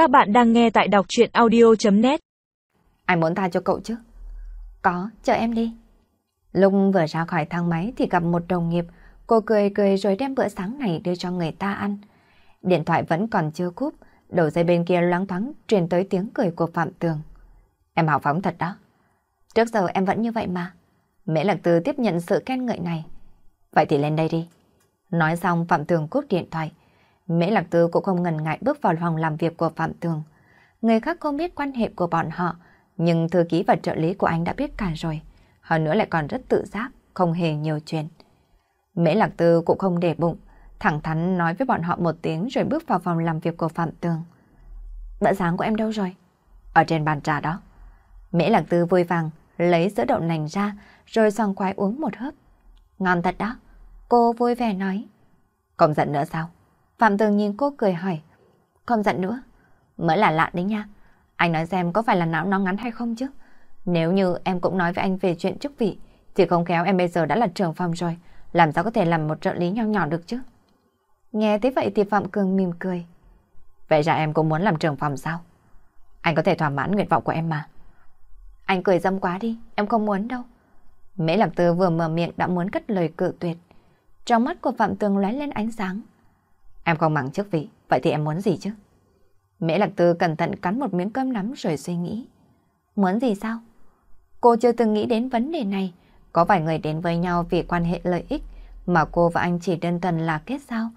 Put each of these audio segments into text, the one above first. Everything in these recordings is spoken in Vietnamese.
Các bạn đang nghe tại đọc chuyện audio.net ai muốn tha cho cậu chứ? Có, chờ em đi. Lúc vừa ra khỏi thang máy thì gặp một đồng nghiệp, cô cười cười rồi đem bữa sáng này đưa cho người ta ăn. Điện thoại vẫn còn chưa cúp, đầu dây bên kia loáng thoáng truyền tới tiếng cười của Phạm Tường. Em hào phóng thật đó. Trước giờ em vẫn như vậy mà. Mễ Lạc Tư tiếp nhận sự khen ngợi này. Vậy thì lên đây đi. Nói xong Phạm Tường cúp điện thoại. Mễ Lạc Tư cũng không ngần ngại bước vào phòng làm việc của Phạm Tường. Người khác không biết quan hệ của bọn họ, nhưng thư ký và trợ lý của anh đã biết cả rồi. Hơn nữa lại còn rất tự giác, không hề nhiều chuyện. Mễ Lạc Tư cũng không để bụng, thẳng thắn nói với bọn họ một tiếng rồi bước vào phòng làm việc của Phạm Tường. Bữa sáng của em đâu rồi? Ở trên bàn trà đó. Mễ Lạc Tư vui vàng, lấy sữa đậu nành ra, rồi xoàng khoái uống một hớp. Ngon thật đó. Cô vui vẻ nói. Không giận nữa sao? Phạm Tường nhìn cô cười hỏi. Không giận nữa. Mới là lạ đấy nha. Anh nói xem có phải là não nó ngắn hay không chứ? Nếu như em cũng nói với anh về chuyện chức vị, thì không khéo em bây giờ đã là trưởng phòng rồi. Làm sao có thể làm một trợ lý nhỏ nhỏ được chứ? Nghe thế vậy thì Phạm Cường mỉm cười. Vậy ra em cũng muốn làm trưởng phòng sao? Anh có thể thỏa mãn nguyện vọng của em mà. Anh cười dâm quá đi, em không muốn đâu. Mễ Lạc Tư vừa mở miệng đã muốn cất lời cự tuyệt. Trong mắt của Phạm Tường lóe lên ánh sáng. Em không mắng chức vị, vậy thì em muốn gì chứ? Mễ Lạc Tư cẩn thận cắn một miếng cơm nắm rồi suy nghĩ. Muốn gì sao? Cô chưa từng nghĩ đến vấn đề này. Có vài người đến với nhau vì quan hệ lợi ích mà cô và anh chỉ đơn thuần là kết giao.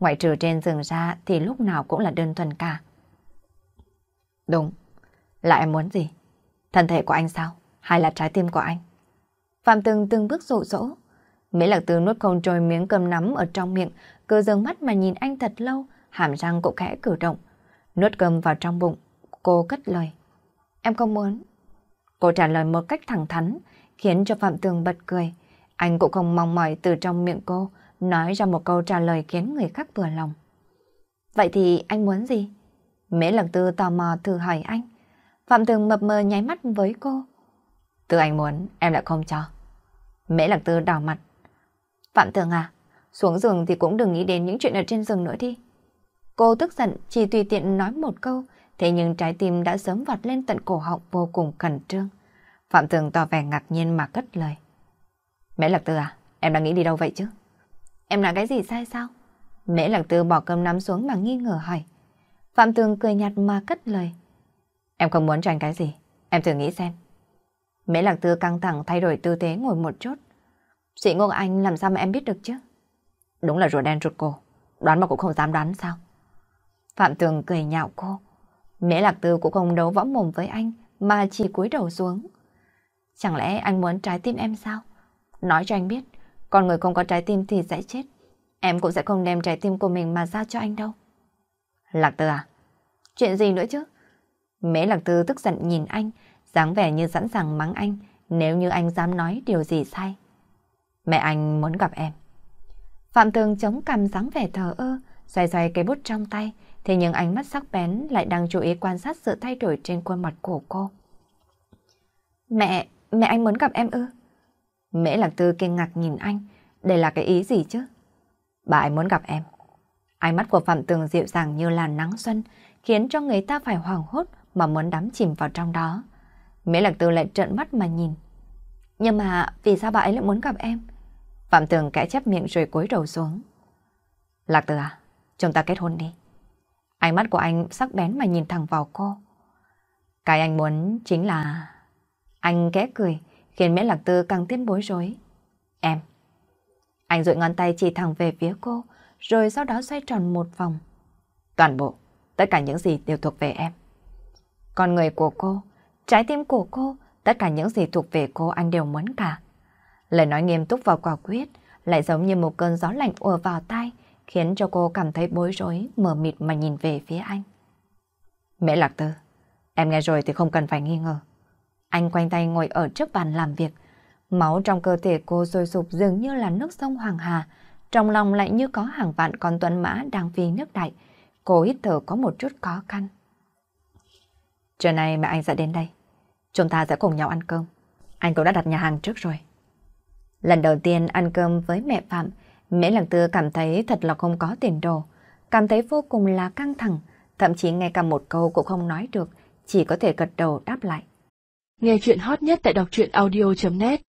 Ngoại trừ trên rừng ra thì lúc nào cũng là đơn thuần cả. Đúng. Là em muốn gì? Thân thể của anh sao? Hay là trái tim của anh? Phạm Tường từng bước rộ rỗ mỹ Lạc Tư nuốt không trôi miếng cơm nắm ở trong miệng, cứ dừng mắt mà nhìn anh thật lâu, hàm răng cũng khẽ cử động. Nuốt cơm vào trong bụng, cô cất lời. Em không muốn. Cô trả lời một cách thẳng thắn, khiến cho Phạm Tường bật cười. Anh cũng không mong mỏi từ trong miệng cô, nói ra một câu trả lời khiến người khác vừa lòng. Vậy thì anh muốn gì? Mễ Lạc Tư tò mò thử hỏi anh. Phạm Tường mập mờ nháy mắt với cô. Từ anh muốn, em lại không cho. Mễ Lạc Tư đỏ mặt. Phạm Tường à, xuống giường thì cũng đừng nghĩ đến những chuyện ở trên giường nữa đi. Cô tức giận chỉ tùy tiện nói một câu, thế nhưng trái tim đã sớm vọt lên tận cổ họng vô cùng khẩn trương. Phạm Tường tỏ vẻ ngạc nhiên mà cất lời. Mễ Lạc Tư à, em đang nghĩ đi đâu vậy chứ? Em làm cái gì sai sao? Mễ Lạc Tư bỏ cơm nắm xuống mà nghi ngờ hỏi. Phạm Tường cười nhạt mà cất lời. Em không muốn tranh cái gì, em thử nghĩ xem. Mễ Lạc Tư căng thẳng thay đổi tư thế ngồi một chút. Sĩ Ngôn Anh làm sao mà em biết được chứ? Đúng là rùa đen rụt cổ, đoán mà cũng không dám đoán sao? Phạm Tường cười nhạo cô. Mễ Lạc Tư cũng không đấu võ mồm với anh, mà chỉ cúi đầu xuống. Chẳng lẽ anh muốn trái tim em sao? Nói cho anh biết, con người không có trái tim thì sẽ chết. Em cũng sẽ không đem trái tim của mình mà giao cho anh đâu. Lạc Tư à? Chuyện gì nữa chứ? Mễ Lạc Tư tức giận nhìn anh, dáng vẻ như sẵn sàng mắng anh nếu như anh dám nói điều gì sai. Mẹ anh muốn gặp em. Phạm Tường chống cằm dáng vẻ thờ ơ, xoay xoay cây bút trong tay, thế nhưng ánh mắt sắc bén lại đang chú ý quan sát sự thay đổi trên khuôn mặt của cô. Mẹ, mẹ anh muốn gặp em ư? Mễ Lạc Tư kinh ngạc nhìn anh, đây là cái ý gì chứ? Bà ấy muốn gặp em. Ánh mắt của Phạm Tường dịu dàng như là nắng xuân, khiến cho người ta phải hoảng hốt mà muốn đắm chìm vào trong đó. Mễ Lạc Tư lại trợn mắt mà nhìn. Nhưng mà vì sao bà ấy lại muốn gặp em? Phạm Tường kẽ chép miệng rồi cúi đầu xuống. Lạc Tử à, chúng ta kết hôn đi. Ánh mắt của anh sắc bén mà nhìn thẳng vào cô. Cái anh muốn chính là... Anh kẽ cười, khiến Mễ Lạc Tư càng thêm bối rối. Em. Anh dụi ngón tay chỉ thẳng về phía cô, rồi sau đó xoay tròn một vòng. Toàn bộ, tất cả những gì đều thuộc về em. Con người của cô, trái tim của cô, tất cả những gì thuộc về cô anh đều muốn cả. Lời nói nghiêm túc và quả quyết lại giống như một cơn gió lạnh ùa vào tai, khiến cho cô cảm thấy bối rối, mờ mịt mà nhìn về phía anh. Mẹ Lạc Tư, em nghe rồi thì không cần phải nghi ngờ. Anh quanh tay ngồi ở trước bàn làm việc, máu trong cơ thể cô sôi sục dường như là nước sông Hoàng Hà, trong lòng lại như có hàng vạn con tuấn mã đang phi nước đại. Cô hít thở có một chút khó khăn. Trưa nay mẹ anh sẽ đến đây. Chúng ta sẽ cùng nhau ăn cơm. Anh cũng đã đặt nhà hàng trước rồi. Lần đầu tiên ăn cơm với mẹ Phạm, Mễ Lăng Tư cảm thấy thật là không có tiền đồ, cảm thấy vô cùng là căng thẳng, thậm chí ngay cả một câu cũng không nói được, chỉ có thể gật đầu đáp lại. Nghe chuyện hot nhất tại đọc truyện audio.net